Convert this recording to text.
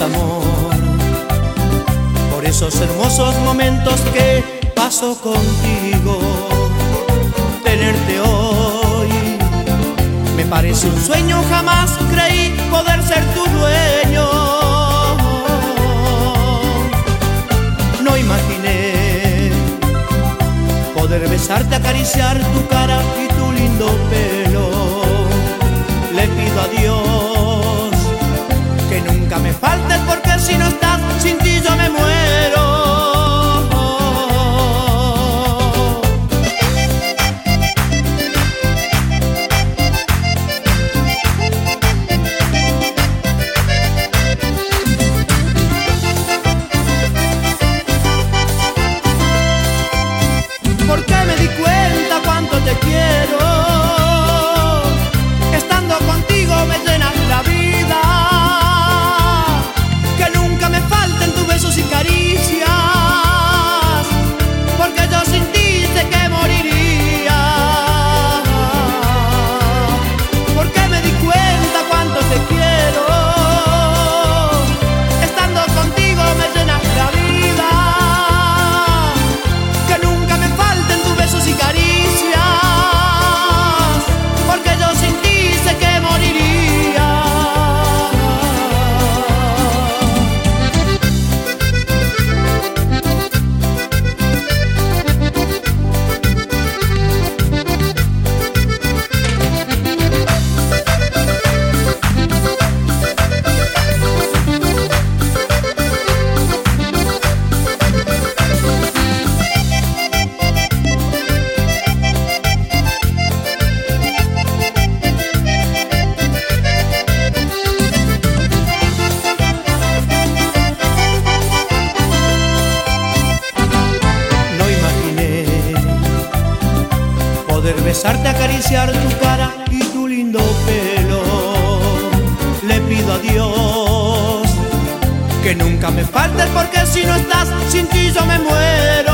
amor, por esos hermosos momentos que paso contigo. Tenerte hoy me parece un sueño, jamás creí poder ser tu dueño. No imaginé poder besarte, acariciar tu cara y tu lindo pelo. Porque me di cuenta cuánto te quiero. Poder besarte, acariciar tu cara y tu lindo pelo. Le pido a Dios que nunca me faltes porque si no estás sin ti yo me muero.